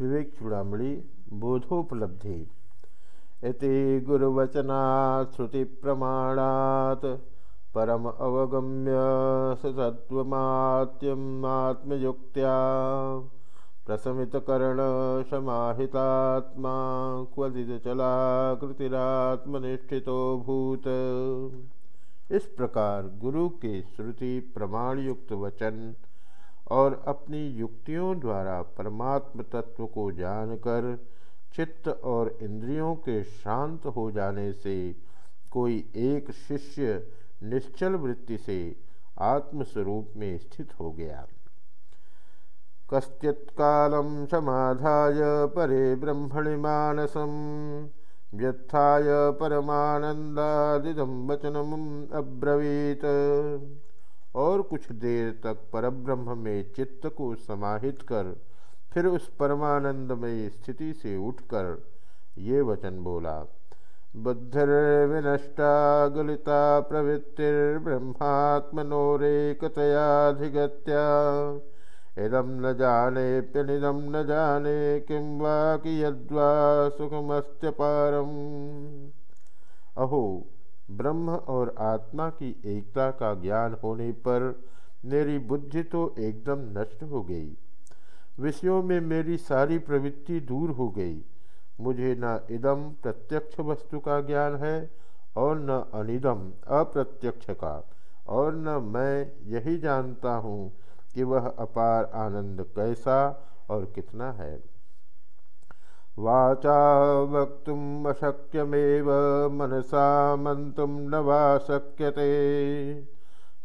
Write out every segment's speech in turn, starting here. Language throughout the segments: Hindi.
विवेक चूड़ामणि बोधोपलब्धि। इति गुरुवचना श्रुति प्रमाणात परम अवगम्य सत्वमात्यमात्मयुक्त्या प्रशमितकर्ण समाहितात्मा क्वचितचलाकृतिरात्मनिष्ठितो भूत इस प्रकार गुरु के श्रुति प्रमाण युक्त वचन और अपनी युक्तियों द्वारा परमात्म तत्व को जानकर चित्त और इंद्रियों के शांत हो जाने से कोई एक शिष्य निश्चल वृत्ति से आत्मस्वरूप में स्थित हो गया। कश्चित्कालं समाधाय परे ब्रह्मणि मानसम व्यत्थाय परमानंदादिदम वचनम अब्रवीत। और कुछ देर तक परब्रह्म में चित्त को समाहित कर, फिर उस परमानंदमय स्थिति से उठकर ये वचन बोला बुद्धिर्विनष्टा गलिता प्रवृत्तिर्ब्रह्मात्मनोरेकतयाधिगत्या। इदम न जानेप्यनिदम न जाने किं वा कि यद्वा सुखमस्त्यपारम। अहो ब्रह्म और आत्मा की एकता का ज्ञान होने पर मेरी बुद्धि तो एकदम नष्ट हो गई। विषयों में मेरी सारी प्रवृत्ति दूर हो गई। मुझे न इदम प्रत्यक्ष वस्तु का ज्ञान है और न अनिदम अप्रत्यक्ष का। और न मैं यही जानता हूँ कि वह अपार आनंद कैसा और कितना है। वाचा वक्त अशक्यमेव मनसा मंतुम न वा शक्यते।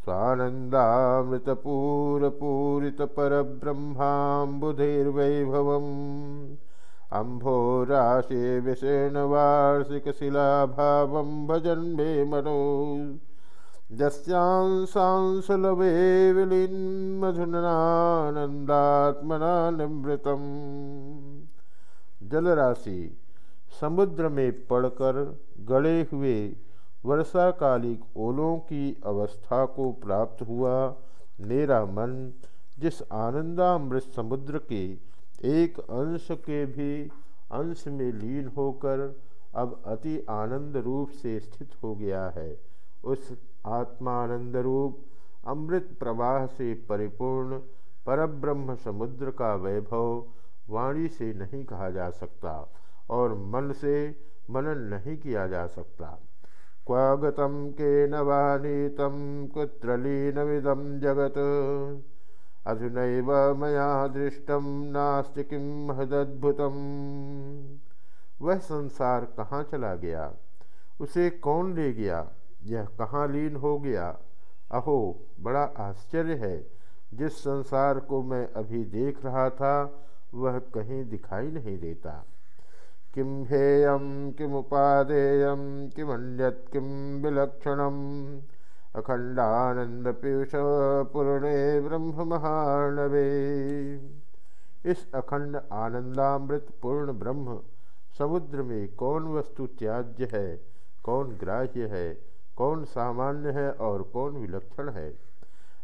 स्वानन्दामृतपूरपूरितपरब्रह्माम्बुधिर्वैभवम्। अम्भोराशे विषेणवार्षिकशिलाभावं भजन् मे मनो। यस्यांसांसुलभे विलीन्मधुनानन्दात्मना निमृतम् जलराशि समुद्र में पड़कर गड़े हुए वर्षाकालिक ओलों की अवस्था को प्राप्त हुआ। मेरा मन जिस आनंदामृत समुद्र के एक अंश के भी अंश में लीन होकर अब अति आनंद रूप से स्थित हो गया है, उस आत्मानंद रूप अमृत प्रवाह से परिपूर्ण परब्रह्म समुद्र का वैभव वाणी से नहीं कहा जा सकता और मन से मनन नहीं किया जा सकता। क्वागतम के नवानीतम कुत्र जगत। अधुनैव मया दृष्टम नास्ति किम महदद्भुतम वह संसार कहाँ चला गया? उसे कौन ले गया? यह कहाँ लीन हो गया? अहो, बड़ा आश्चर्य है। जिस संसार को मैं अभी देख रहा था वह कहीं दिखाई नहीं देता। किम हेयम किमुपादेयम किमन्यत किम विलक्षणम अखंडानंद पीयूष पूर्णे ब्रह्म महानवे। इस अखंड आनंदामृत पूर्ण ब्रह्म समुद्र में कौन वस्तु त्याज्य है, कौन ग्राह्य है, कौन सामान्य है और कौन विलक्षण है?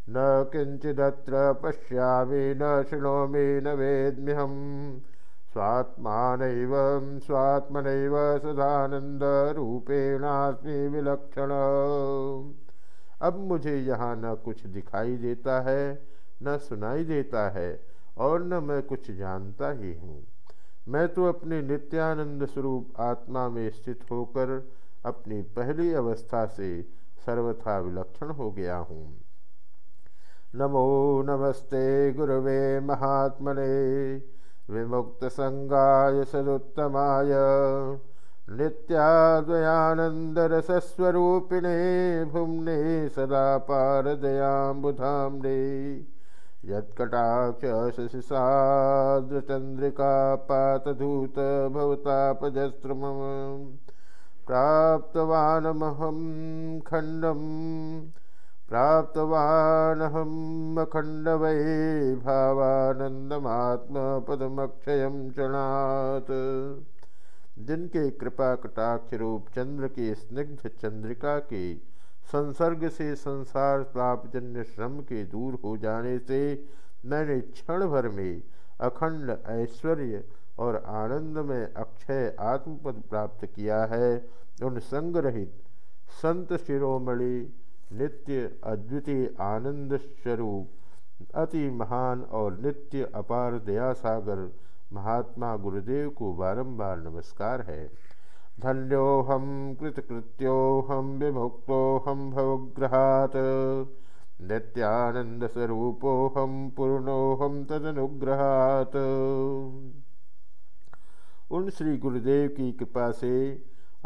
न किंचिदत्र पश्यामि, न शृणोमि, न वेद्म्यहम। स्वात्मान स्वात्मन सदानंदरूपेणास्मि विलक्षण। अब मुझे यहाँ न कुछ दिखाई देता है, न सुनाई देता है, और न मैं कुछ जानता ही हूँ। मैं तो अपने नित्यानंद स्वरूप आत्मा में स्थित होकर अपनी पहली अवस्था से सर्वथा विलक्षण हो गया हूँ। नमो नमस्ते गुरवे महात्मने विमुक्तसङ्गाय सदुत्तमाय। नित्याद्वयानन्दरसस्वरूपिणे भुम्ने सदा पारदयाम्बुधाम्ने यत्कटाक्षशशिसाद्रचन्द्रिका पातधूत भवतापजस्त्रमम् प्राप्तवानमहं खण्डम् प्राप्तवानहम् अखण्डवै भावानन्दमात्मपदमक्षयं चणात् जिनके कृपा कटाक्ष रूप चंद्र के, स्निग्ध चंद्रिका के, संसर्ग से संसार तापजन्य श्रम के दूर हो जाने से मैंने क्षण भर में अखंड ऐश्वर्य और आनंद में अक्षय आत्मपद प्राप्त किया है, उन संग रहित संत शिरोमणि नित्य अद्वितीय आनंद स्वरूप अति महान और नित्य अपार दया सागर महात्मा गुरुदेव को बारंबार नमस्कार है। धन्योहम कृतकृत्योहम विमुक्तोहम भवग्रहात्। नित्यानंद स्वरूपोहम पूर्णोहम तदनुग्रहात्। उन श्री गुरुदेव की कृपा से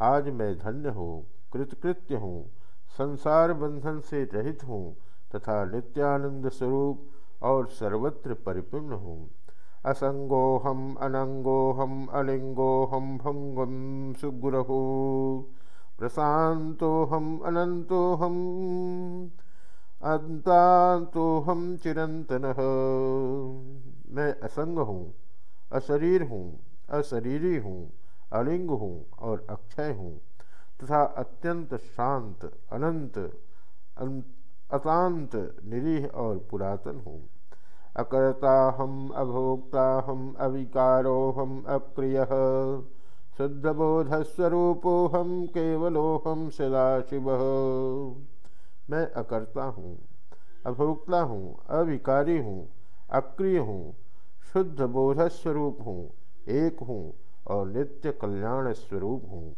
आज मैं धन्य हूँ, कृतकृत्य हूँ संसार बंधन से रहित हूँ तथा नित्यानंद स्वरूप और सर्वत्र परिपूर्ण हूँ। असंगोहम अनंगोहम अलिंगोहम भंगम सुगुरहु। प्रशांतोहम अनंतोहम अंतांतोहम चिरंतन। मैं असंग हूँ, अशरीर हूँ, अशरीरी हूँ, अलिंग हूँ और अक्षय हूँ। तथा अत्यंत शांत, अनंत अतांत निरीह और पुरातन हूँ। अकर्ता हम अभोक्ता हम अविकारो हम अक्रिय शुद्धबोधस्वरूपो हम केवलो हम सदाशिव। मैं अकर्ता हूँ, अभोक्ता हूँ, अविकारी हूँ अक्रिय हूँ शुद्ध बोधस्वरूप हूँ, एक हूँ और नित्य कल्याण स्वरूप हूँ।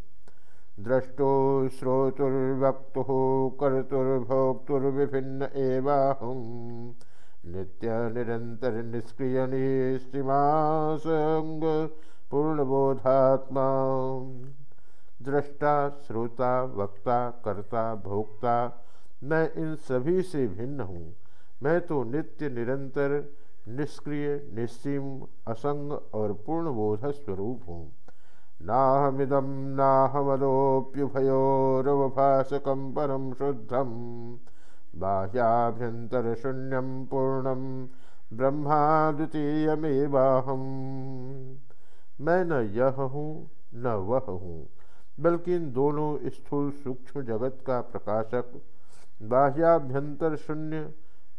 द्रष्टो श्रोतुर्वक्त, कर्तुर्भोक्तुर्विभिन्न निश्चिमासंग पूर्णबोधात्मा। दृष्टा, श्रोता, वक्ता, कर्ता, भोक्ता, मैं इन सभी से भिन्न हूँ। मैं तो नित्य निरंतर निष्क्रिय निस्सीम असंग और पूर्ण बोध स्वरूप हूँ। नाहमिदम नाहमदोप्युभयोरवभाषकम परम शुद्धम बाह्याभ्यंतर शून्यम पूर्णम ब्रह्मा द्वितीयमेवाहम मैं न यह हूँ, न वह हूँ, बल्कि इन दोनों स्थूल सूक्ष्म जगत का प्रकाशक बाह्याभ्यंतर शून्य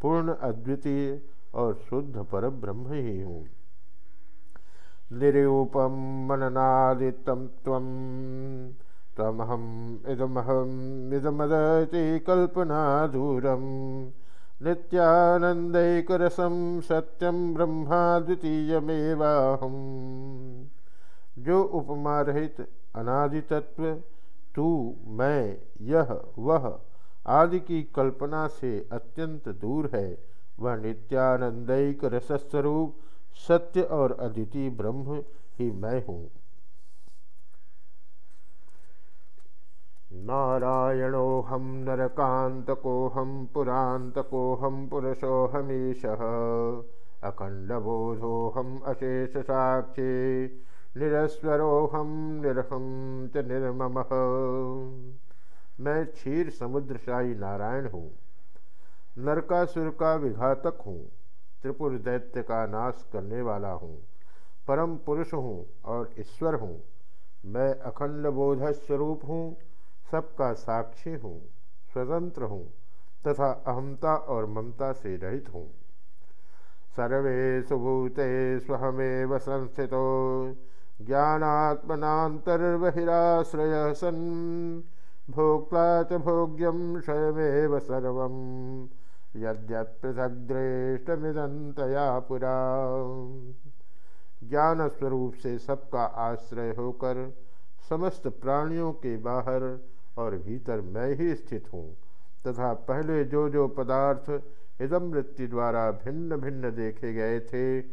पूर्ण अद्वितीय और शुद्ध पर ब्रह्म ही हूँ। निरूपम मननादितम तम तमहम इदमहम इदमदति कल्पना दूरम नित्यानंदैकरसम सत्यम ब्रह्मा द्वितीयमेवाहम जो उपमा रहित अनादि तत्व तू, मैं, यह, वह आदि की कल्पना से अत्यंत दूर है, वह नित्यानंदिक रसस्वरूप सत्य और अदिति ब्रह्म ही मैं हूँ। नारायणोऽहं नरकान्तकोऽहं पुरान्तकोऽहं पुरुषोऽहमीशः अखण्डबोधोऽहम् अशेषसाक्षी निरस्वरोऽहं निरहं च निर्ममः। मैं क्षीर समुद्रशाही नारायण हूँ, नरकासुर का विघातक हूँ। त्रिपुर दैत्य का नाश करने वाला हूँ। परम पुरुष हूँ और ईश्वर हूँ। मैं अखंड बोध स्वरूप हूँ, सबका साक्षी हूँ, स्वतंत्र हूँ, तथा अहमता और ममता से रहित हूँ। सर्वे सुभूते स्वहमेव संस्थित ज्ञानात्मनातर्बहिराश्रय सन्। भोक्ता च भोग्यम स्वयमेव सर्वम्। यद्यपृथग्दृष्टमिदंतया पुरा। ज्ञान स्वरूप से सबका आश्रय होकर, समस्त प्राणियों के बाहर और भीतर मैं ही स्थित हूँ, तथा पहले जो जो पदार्थ इदम वृत्ति द्वारा भिन्न भिन्न देखे गए थे,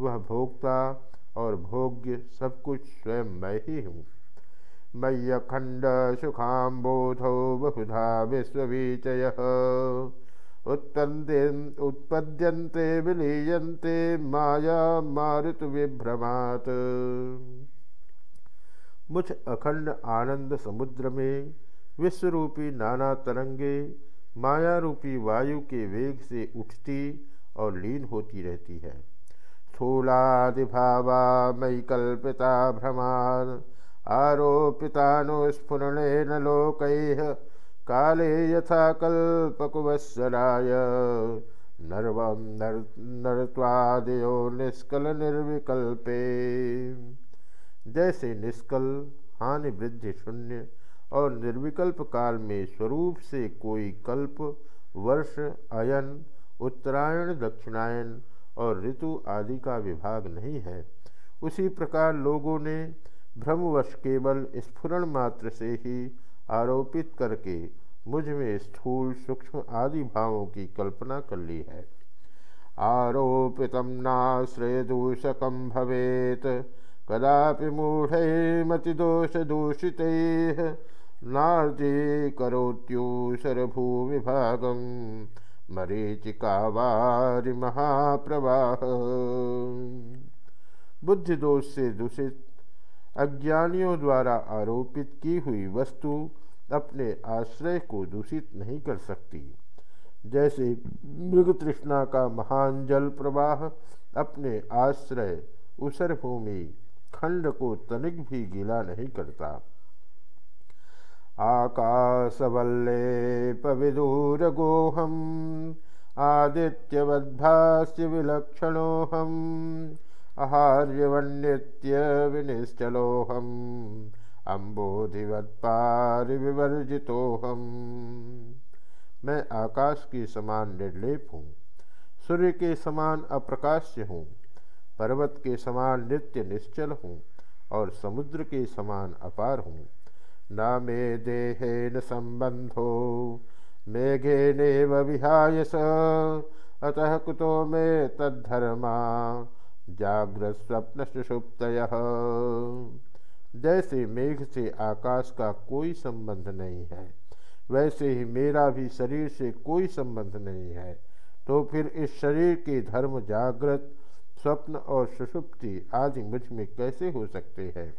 वह भोक्ता और भोग्य सब कुछ स्वयं मैं ही हूँ। मय्यखंड सुखाम्बोधो बहुधा विश्ववीचय। उत्पद्यन्ते, विलीयन्ते, माया मारुत विभ्रमात्। मुझ अखंड आनंद समुद्र में, विश्वरूपी नाना तरंगे माया रूपी वायु के वेग से उठती और लीन होती रहती है। स्थूलादिभावा मयि कल्पिता भ्रमान् आरोपिता नो स्फुरण लोक काले यथा कल्पकुवत्सराय नर्व नर, नरत्वादयो निष्कल निर्विकल्पे जैसे निष्कल हानि वृद्धि शून्य और निर्विकल्प काल में स्वरूप से कोई कल्प, वर्ष, अयन, उत्तरायण, दक्षिणायन और ऋतु आदि का विभाग नहीं है। उसी प्रकार लोगों ने भ्रमवश केवल स्फुरण मात्र से ही आरोपित करके मुझमें स्थूल सूक्ष्म आदि भावों की कल्पना कर ली है। आरोपित नाश्रय दूषकम भवेत, कदापि मूढ़मतिदोष दूषित, नार्जे करोत्यूसरभूविभागम मरीचिकावारि महाप्रवाह। बुद्धि दोष से दूषित अज्ञानियों द्वारा आरोपित की हुई वस्तु अपने आश्रय को दूषित नहीं कर सकती। जैसे मृग तृष्णा का महान जल प्रवाह अपने आश्रय उसर भूमि खंड को तनिक भी गीला नहीं करता। आकाशवल्ले पविदूरगोहम आदित्यवद्भास्य विलक्षणोहम आहार्यवन्यत्य विनिश्चलोहम अम्बोधिवत्पारिविवर्जितोहम मैं आकाश के समान निर्लेप हूँ, सूर्य के समान अप्रकाश्य हूँ, पर्वत के समान नित्य निश्चल हूँ और समुद्र के समान अपार हूँ। न मे देहेन संबंधो, मेघे नेव विहाय स। अतः कुतो मे तद्धर्मा जागृत स्वप्न सुषुप्त जैसे मेघ से आकाश का कोई संबंध नहीं है, वैसे ही मेरा भी शरीर से कोई संबंध नहीं है तो फिर इस शरीर के धर्म जागृत स्वप्न और सुषुप्ति आदि मुझमें कैसे हो सकते हैं?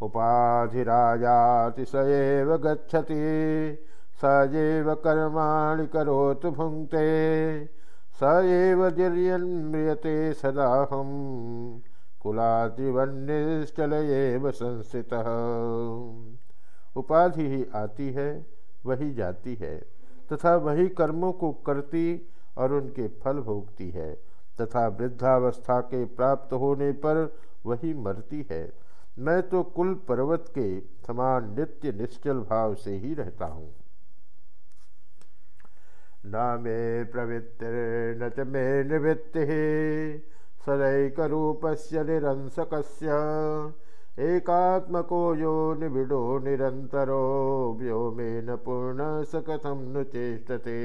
उपाधिराजाति सएव गच्छति सजेव कर्माणि करोत भुंक्ते स एव दीर्यन्म्रियते संस्थित। उपाधि ही आती है, वही जाती है, तथा वही कर्मों को करती और उनके फल भोगती है, तथा वृद्धावस्था के प्राप्त होने पर वही मरती है। मैं तो कुल पर्वत के समान नित्य निश्चल भाव से ही रहता हूँ। न मे प्रवृत्तिर्न च मे निवृत्ति सदैकरूपस्य निरंसकस्य। एकात्मको यो निबिडो निरंतरो व्योमेन पूर्ण स कथम न चेष्टते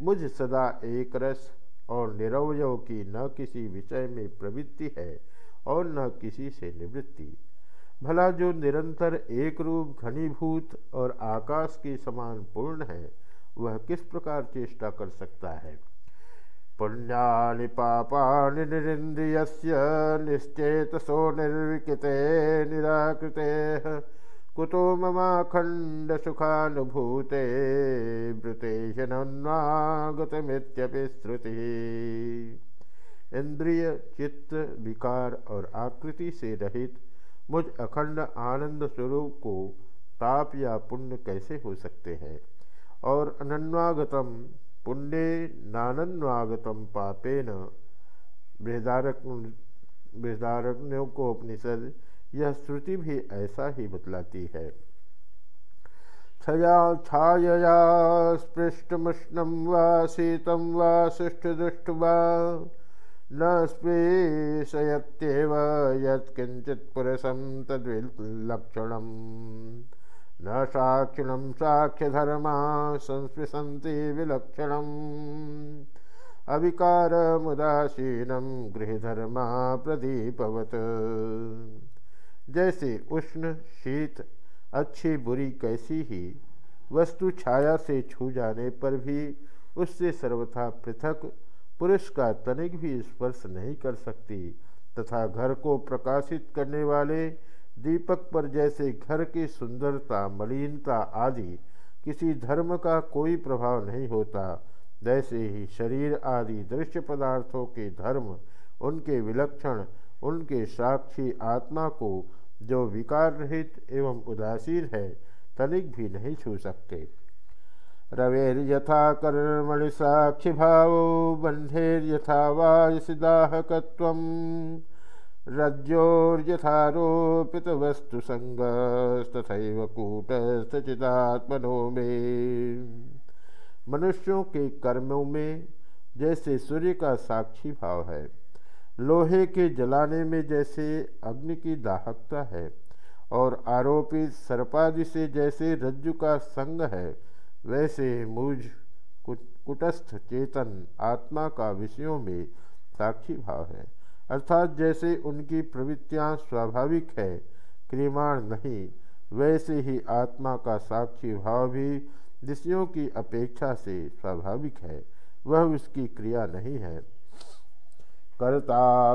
मुझ सदा एक रस और निरवय की न किसी विषय में प्रवृत्ति है और न किसी से निवृत्ति। भला जो निरंतर एक रूप घनीभूत और आकाश के समान पूर्ण है वह किस प्रकार चेष्टा कर सकता है? पुण्यानि पापानि निरिन्द्रियस्य निश्चेतसो निर्विकृते निराकृते। कुतो ममाखण्डसुखानुभूते वृते ह्यनन्वागतमित्यपि श्रुतिः इंद्रिय चित्त, विकार और आकृति से रहित मुझ अखंड आनंद स्वरूप को पाप या पुण्य कैसे हो सकते हैं? और अनन्वागतम, पुण्य नानन्वागतम पापेन। बृहदारक उपनिषद यह श्रुति भी ऐसा ही बतलाती है। छया छाया स्पृष्टमुष्णम वा शीतम वा सुष्ठुदुष्ट वा न स्पृशयत्येव यत्किंचित पुरुषम तद्विलक्षणम न साक्षिणं साक्ष्यधर्मा संस्पृशन्ति विलक्षणम्। अविकारमुदासीनं गृहधर्मा प्रदीपवत। जैसे उष्ण, शीत, अच्छी, बुरी कैसी ही वस्तु छाया से छू जाने पर भी उससे सर्वथा पृथक पुरुष का तनिक भी स्पर्श नहीं कर सकती तथा घर को प्रकाशित करने वाले दीपक पर जैसे घर की सुंदरता, मलिनता आदि, किसी धर्म का कोई प्रभाव नहीं होता। वैसे ही शरीर आदि दृश्य पदार्थों के धर्म, उनके विलक्षण, उनके साक्षी आत्मा को जो विकार रहित एवं उदासीन है, तनिक भी नहीं छू सकते। रवेर रवेर्यथा कर्मणि साक्षि भाव बंधेर्यथा वायसिदाहकत्वम्। रज्जोर्यथारोपित वस्तु संगस्तथैव कूटस्थचिदात्मनो में मनुष्यों के कर्मों में जैसे सूर्य का साक्षी भाव है, लोहे के जलाने में जैसे अग्नि की दाहकता है, और आरोपित सर्पादि से जैसे रज्जु का संग है, वैसे मुझ कुटस्थ चेतन आत्मा का विषयों में साक्षी भाव है। अर्थात जैसे उनकी प्रवृत्तियाँ स्वाभाविक है, क्रियमाण नहीं, वैसे ही आत्मा का साक्षी भाव भी विषयों की अपेक्षा से स्वाभाविक है, वह उसकी क्रिया नहीं है। कर्ता